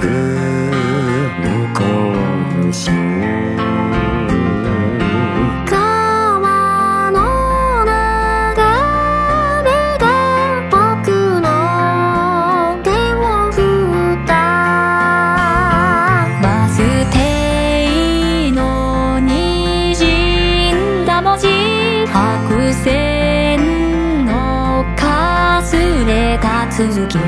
で向か川の流れ僕の手を振ったバス停の滲んだ文字白線のかすれた続き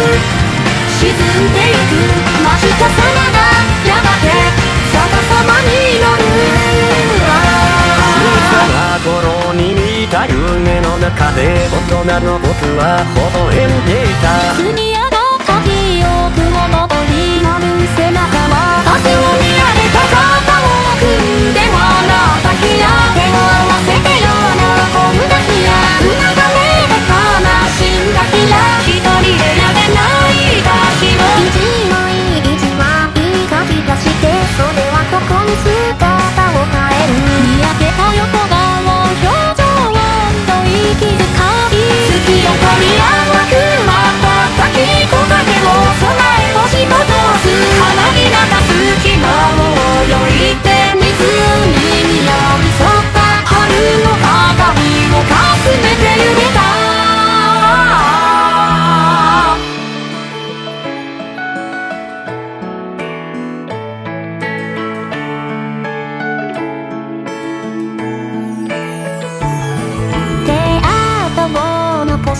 沈んでいく真下様がやがて逆さまに乗る。小さな頃に見た夢の中で大人の僕は微笑んでいた。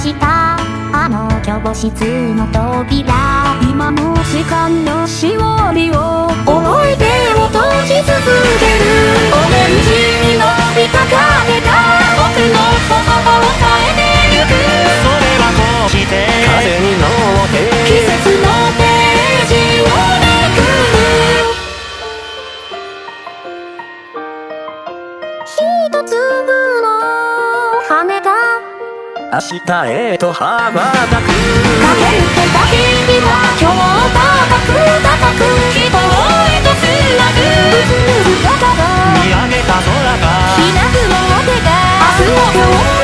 した。あの教室の扉。今も時間のたえと羽ばたく駆け抜けた日々は今日高く高く人をへとつなぐ。見上げた空が。ひな雲を手が明日を今日